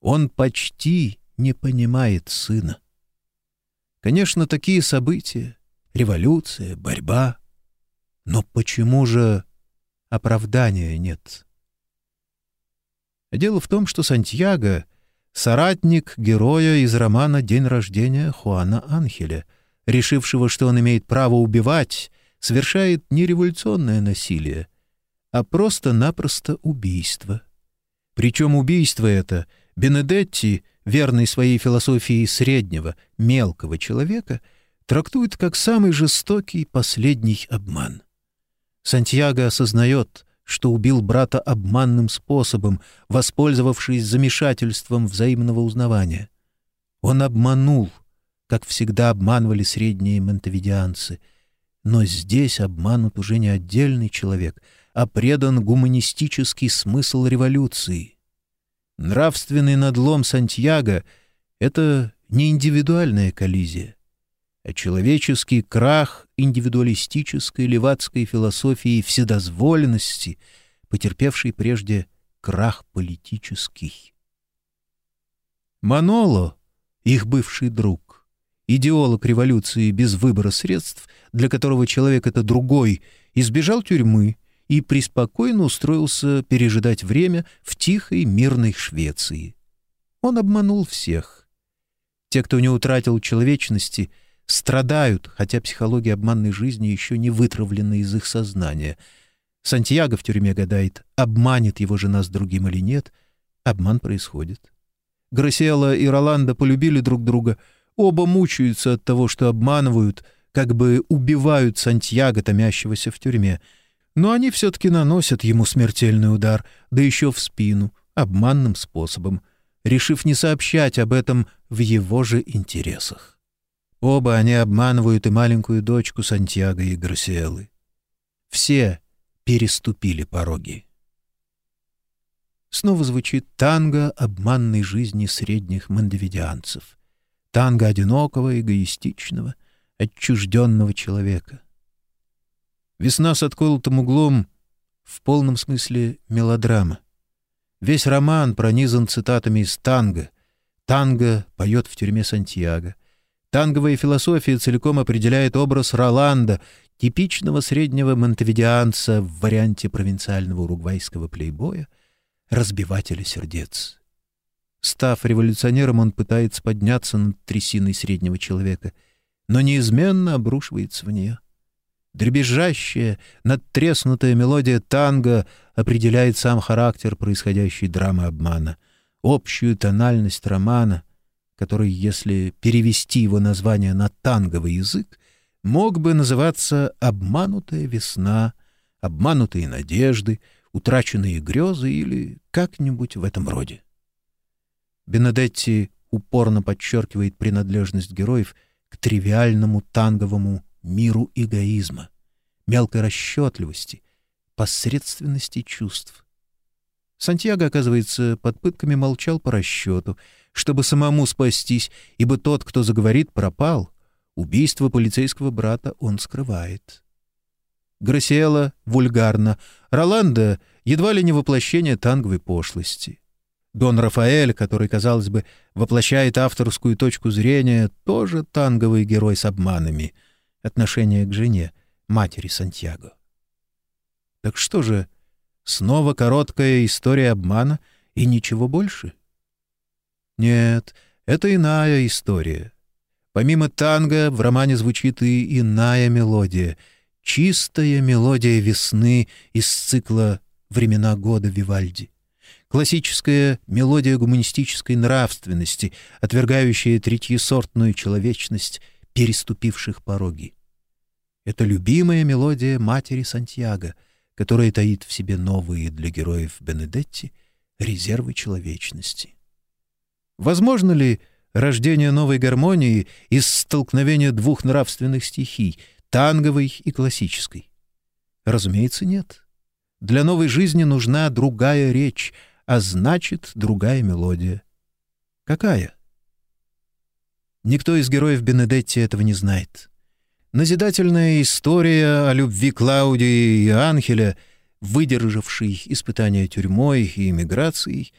Он почти не понимает сына. Конечно, такие события — революция, борьба. Но почему же оправдания нет? Дело в том, что Сантьяго — соратник героя из романа «День рождения» Хуана Анхеля, решившего, что он имеет право убивать, совершает не революционное насилие, а просто-напросто убийство. Причем убийство это Бенедетти, верный своей философии среднего, мелкого человека, трактует как самый жестокий последний обман. Сантьяго осознает, что убил брата обманным способом, воспользовавшись замешательством взаимного узнавания. Он обманул, как всегда обманывали средние монтевидианцы. Но здесь обманут уже не отдельный человек, а предан гуманистический смысл революции. Нравственный надлом Сантьяго — это не индивидуальная коллизия, а человеческий крах индивидуалистической левацкой философии вседозволенности, потерпевший прежде крах политический. Маноло, их бывший друг, идеолог революции без выбора средств, для которого человек — это другой, избежал тюрьмы и преспокойно устроился пережидать время в тихой мирной Швеции. Он обманул всех. Те, кто не утратил человечности — страдают, хотя психология обманной жизни еще не вытравлена из их сознания. Сантьяго в тюрьме гадает, обманет его жена с другим или нет. Обман происходит. Грасиэла и Роланда полюбили друг друга. Оба мучаются от того, что обманывают, как бы убивают Сантьяго, томящегося в тюрьме. Но они все-таки наносят ему смертельный удар, да еще в спину, обманным способом, решив не сообщать об этом в его же интересах. Оба они обманывают и маленькую дочку Сантьяго и Грасиэлы. Все переступили пороги. Снова звучит танго обманной жизни средних мандевидианцев. Танго одинокого, эгоистичного, отчужденного человека. Весна с отколотым углом в полном смысле мелодрама. Весь роман пронизан цитатами из танго. Танго поет в тюрьме Сантьяго. Танговая философия целиком определяет образ Роланда, типичного среднего монтевидианца в варианте провинциального уругвайского плейбоя, разбивателя сердец. Став революционером, он пытается подняться над трясиной среднего человека, но неизменно обрушивается в нее. Дребезжащая, надтреснутая мелодия танго определяет сам характер происходящей драмы обмана, общую тональность романа, который, если перевести его название на танговый язык, мог бы называться «Обманутая весна», «Обманутые надежды», «Утраченные грезы» или как-нибудь в этом роде. Бенедетти упорно подчеркивает принадлежность героев к тривиальному танговому миру эгоизма, мелкой расчетливости, посредственности чувств. Сантьяго, оказывается, под пытками молчал по расчету, чтобы самому спастись, ибо тот, кто заговорит, пропал. Убийство полицейского брата он скрывает. Грасиэла вульгарно, Роланда едва ли не воплощение танговой пошлости. Дон Рафаэль, который, казалось бы, воплощает авторскую точку зрения, тоже танговый герой с обманами — отношение к жене, матери Сантьяго. Так что же, снова короткая история обмана и ничего больше? Нет, это иная история. Помимо танго в романе звучит и иная мелодия, чистая мелодия весны из цикла «Времена года Вивальди». Классическая мелодия гуманистической нравственности, отвергающая третьесортную человечность — переступивших пороги. Это любимая мелодия матери Сантьяго, которая таит в себе новые для героев Бенедетти резервы человечности. Возможно ли рождение новой гармонии из столкновения двух нравственных стихий, танговой и классической? Разумеется, нет. Для новой жизни нужна другая речь, а значит, другая мелодия. Какая? Никто из героев Бенедетти этого не знает. Назидательная история о любви Клаудии и Анхеля, выдержавшей испытания тюрьмой и эмиграцией,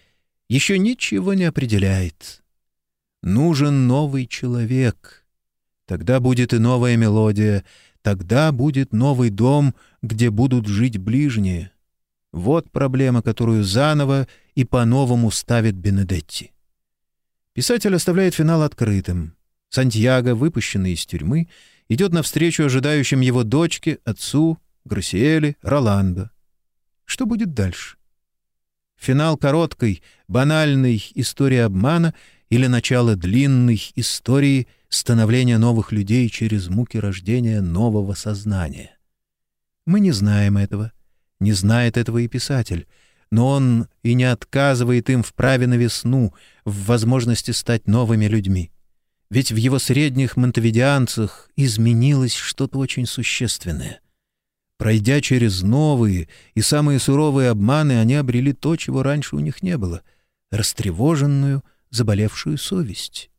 еще ничего не определяет. Нужен новый человек. Тогда будет и новая мелодия, тогда будет новый дом, где будут жить ближние. Вот проблема, которую заново и по-новому ставит Бенедетти. Писатель оставляет финал открытым. Сантьяго, выпущенный из тюрьмы, идет навстречу ожидающим его дочке, отцу, Грасиэле, Роландо. Что будет дальше? Финал короткой, банальной истории обмана или начало длинной истории становления новых людей через муки рождения нового сознания? Мы не знаем этого. Не знает этого и писатель — но он и не отказывает им в праве на весну, в возможности стать новыми людьми. Ведь в его средних монтевидианцах изменилось что-то очень существенное. Пройдя через новые и самые суровые обманы, они обрели то, чего раньше у них не было — растревоженную, заболевшую совесть.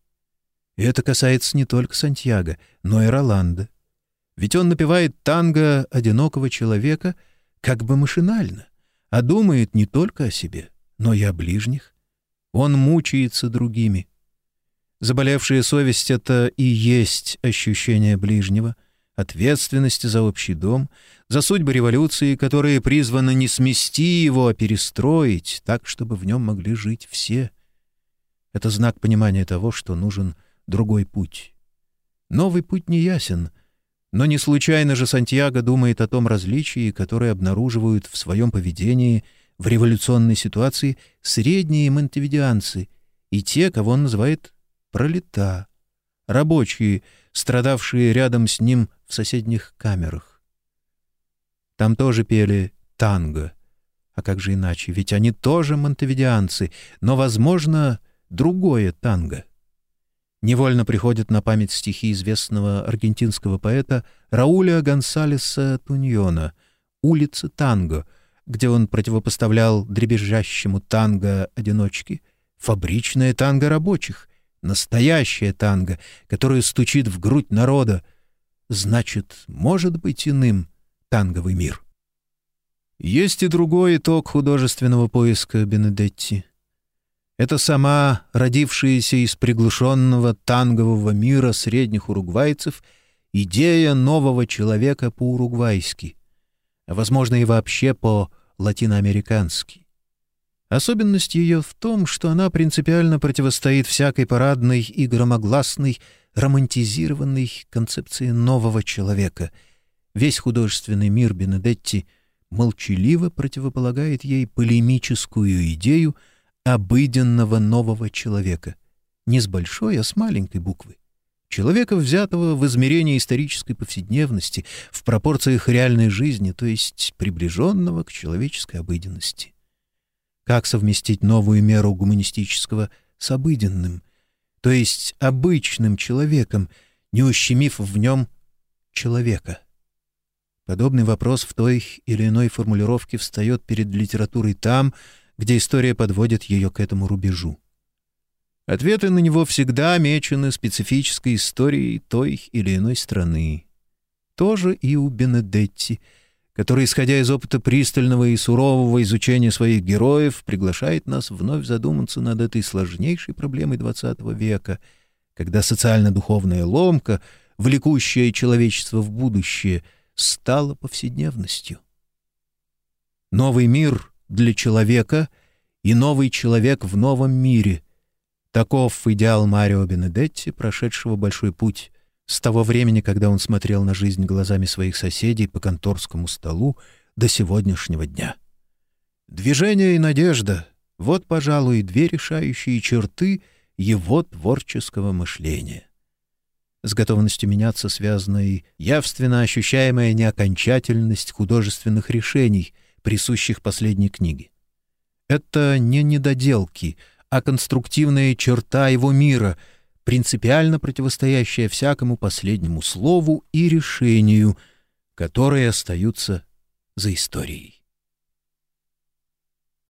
И это касается не только Сантьяго, но и Роланда. Ведь он напевает танго одинокого человека как бы машинально а думает не только о себе, но и о ближних. Он мучается другими. Заболевшая совесть — это и есть ощущение ближнего, ответственности за общий дом, за судьбы революции, которые призваны не смести его, а перестроить так, чтобы в нем могли жить все. Это знак понимания того, что нужен другой путь. Новый путь не ясен, но не случайно же Сантьяго думает о том различии, которое обнаруживают в своем поведении в революционной ситуации средние монтевидианцы и те, кого он называет пролета, рабочие, страдавшие рядом с ним в соседних камерах. Там тоже пели танго. А как же иначе? Ведь они тоже монтевидианцы, но, возможно, другое танго. Невольно приходят на память стихи известного аргентинского поэта Рауля Гонсалеса Туньона «Улица танго», где он противопоставлял дребезжащему танго одиночки фабричное танго рабочих, настоящее танго, которое стучит в грудь народа. Значит, может быть иным танговый мир. Есть и другой итог художественного поиска Бенедетти. Это сама родившаяся из приглушенного тангового мира средних уругвайцев идея нового человека по-уругвайски, а, возможно, и вообще по-латиноамерикански. Особенность ее в том, что она принципиально противостоит всякой парадной и громогласной, романтизированной концепции нового человека. Весь художественный мир Бенедетти молчаливо противополагает ей полемическую идею — обыденного нового человека. Не с большой, а с маленькой буквы. Человека, взятого в измерении исторической повседневности, в пропорциях реальной жизни, то есть приближенного к человеческой обыденности. Как совместить новую меру гуманистического с обыденным, то есть обычным человеком, не ущемив в нем человека? Подобный вопрос в той или иной формулировке встает перед литературой там, где история подводит ее к этому рубежу. Ответы на него всегда мечены специфической историей той или иной страны. Тоже и у Бенедетти, который, исходя из опыта пристального и сурового изучения своих героев, приглашает нас вновь задуматься над этой сложнейшей проблемой XX века, когда социально-духовная ломка, влекущая человечество в будущее, стала повседневностью. Новый мир — для человека и новый человек в новом мире. Таков идеал Марио Бенедетти, прошедшего большой путь с того времени, когда он смотрел на жизнь глазами своих соседей по конторскому столу до сегодняшнего дня. Движение и надежда — вот, пожалуй, две решающие черты его творческого мышления. С готовностью меняться связана и явственно ощущаемая неокончательность художественных решений — присущих последней книге. Это не недоделки, а конструктивная черта его мира, принципиально противостоящая всякому последнему слову и решению, которые остаются за историей.